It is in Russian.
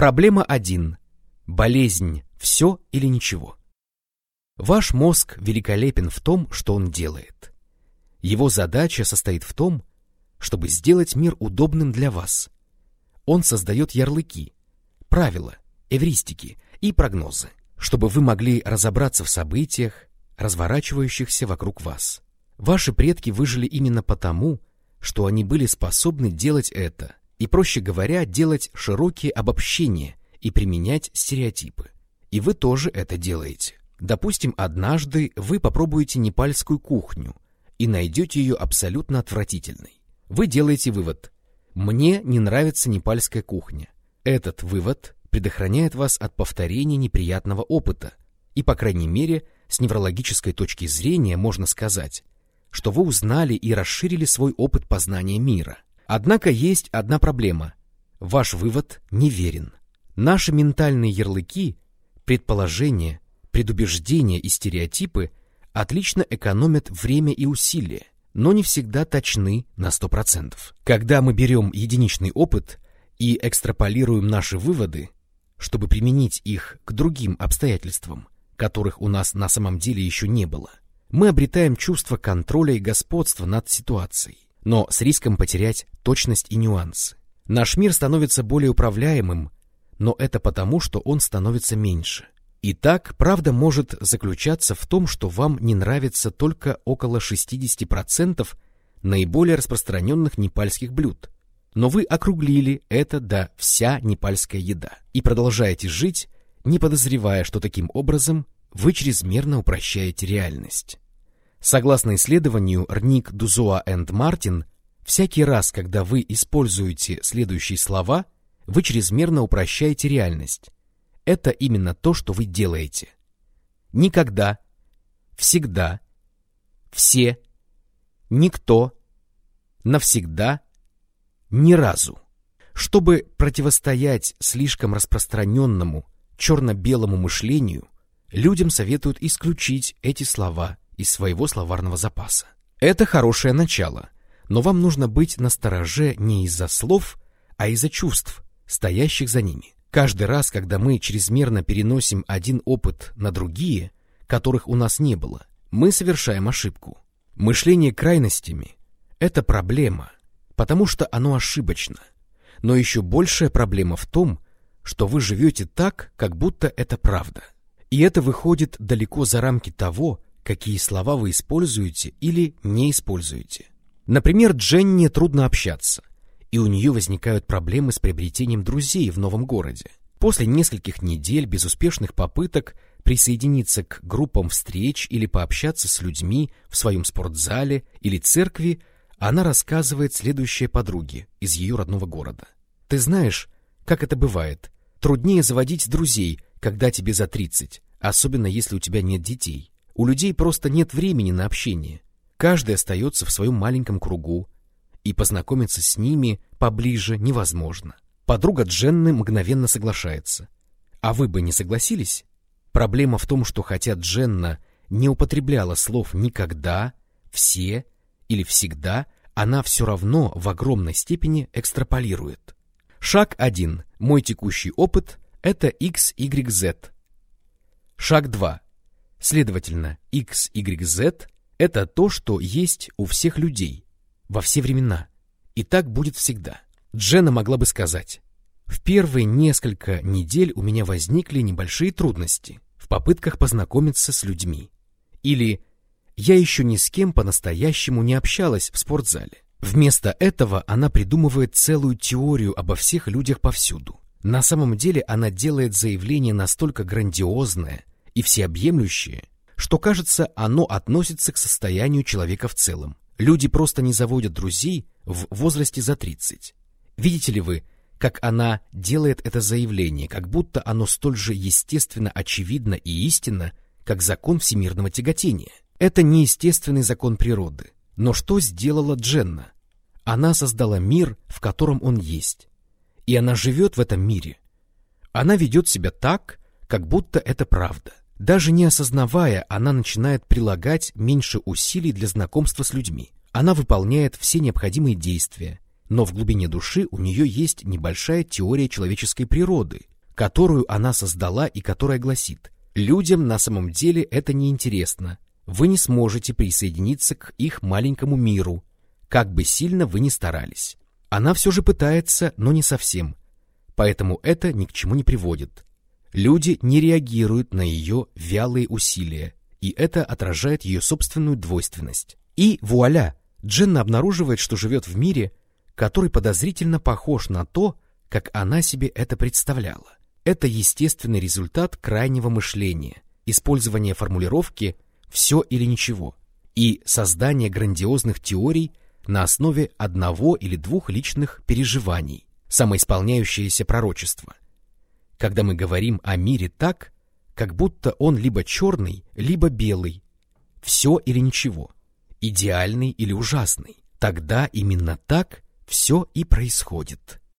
Проблема 1. Болезнь – все или ничего. Ваш мозг великолепен в том, что он делает. Его задача состоит в том, чтобы сделать мир удобным для вас. Он создает ярлыки, правила, эвристики и прогнозы, чтобы вы могли разобраться в событиях, разворачивающихся вокруг вас. Ваши предки выжили именно потому, что они были способны делать это, и, проще говоря, делать широкие обобщения и применять стереотипы. И вы тоже это делаете. Допустим, однажды вы попробуете непальскую кухню и найдете ее абсолютно отвратительной. Вы делаете вывод «Мне не нравится непальская кухня». Этот вывод предохраняет вас от повторения неприятного опыта, и, по крайней мере, с неврологической точки зрения можно сказать, что вы узнали и расширили свой опыт познания мира. Однако есть одна проблема. Ваш вывод неверен. Наши ментальные ярлыки, предположения, предубеждения и стереотипы отлично экономят время и усилия, но не всегда точны на 100%. Когда мы берем единичный опыт и экстраполируем наши выводы, чтобы применить их к другим обстоятельствам, которых у нас на самом деле еще не было, мы обретаем чувство контроля и господства над ситуацией, но с риском потерять точность и нюансы. Наш мир становится более управляемым, но это потому, что он становится меньше. Итак, правда может заключаться в том, что вам не нравится только около 60% наиболее распространенных непальских блюд, но вы округлили это до вся непальская еда и продолжаете жить, не подозревая, что таким образом вы чрезмерно упрощаете реальность. Согласно исследованию Рник Дузуа энд Мартин, всякий раз, когда вы используете следующие слова, вы чрезмерно упрощаете реальность. Это именно то, что вы делаете. Никогда, всегда, все, никто, навсегда, ни разу. Чтобы противостоять слишком распространенному черно-белому мышлению, людям советуют исключить эти слова из своего словарного запаса. Это хорошее начало, но вам нужно быть настороже не из-за слов, а из-за чувств, стоящих за ними. Каждый раз, когда мы чрезмерно переносим один опыт на другие, которых у нас не было, мы совершаем ошибку. Мышление крайностями – это проблема, потому что оно ошибочно. Но еще большая проблема в том, что вы живете так, как будто это правда. И это выходит далеко за рамки того, какие слова вы используете или не используете. Например, Дженни трудно общаться, и у нее возникают проблемы с приобретением друзей в новом городе. После нескольких недель безуспешных попыток присоединиться к группам встреч или пообщаться с людьми в своем спортзале или церкви, она рассказывает следующее подруге из ее родного города. «Ты знаешь, как это бывает. Труднее заводить друзей, когда тебе за 30, особенно если у тебя нет детей. У людей просто нет времени на общение. Каждый остается в своем маленьком кругу, и познакомиться с ними поближе невозможно. Подруга Дженны мгновенно соглашается. А вы бы не согласились? Проблема в том, что хотя Дженна не употребляла слов «никогда», «все» или «всегда», она все равно в огромной степени экстраполирует. Шаг 1. Мой текущий опыт – это X, Y, Z. Шаг 2. Следовательно, X, Y, Z – это то, что есть у всех людей, во все времена. И так будет всегда. Дженна могла бы сказать, в первые несколько недель у меня возникли небольшие трудности в попытках познакомиться с людьми. Или я еще ни с кем по-настоящему не общалась в спортзале. Вместо этого она придумывает целую теорию обо всех людях повсюду. На самом деле она делает заявление настолько грандиозное и всеобъемлющее, что, кажется, оно относится к состоянию человека в целом. Люди просто не заводят друзей в возрасте за 30. Видите ли вы, как она делает это заявление, как будто оно столь же естественно, очевидно и истинно, как закон всемирного тяготения. Это неестественный закон природы. Но что сделала Дженна? Она создала мир, в котором он есть. И она живет в этом мире. Она ведет себя так, как будто это правда. Даже не осознавая, она начинает прилагать меньше усилий для знакомства с людьми. Она выполняет все необходимые действия, но в глубине души у нее есть небольшая теория человеческой природы, которую она создала и которая гласит «Людям на самом деле это не интересно. Вы не сможете присоединиться к их маленькому миру, как бы сильно вы ни старались». Она все же пытается, но не совсем, поэтому это ни к чему не приводит. Люди не реагируют на ее вялые усилия, и это отражает ее собственную двойственность. И вуаля! Дженна обнаруживает, что живет в мире, который подозрительно похож на то, как она себе это представляла. Это естественный результат крайнего мышления, использования формулировки «все или ничего» и создания грандиозных теорий на основе одного или двух личных переживаний, самоисполняющееся пророчество. Когда мы говорим о мире так, как будто он либо черный, либо белый, все или ничего, идеальный или ужасный, тогда именно так все и происходит.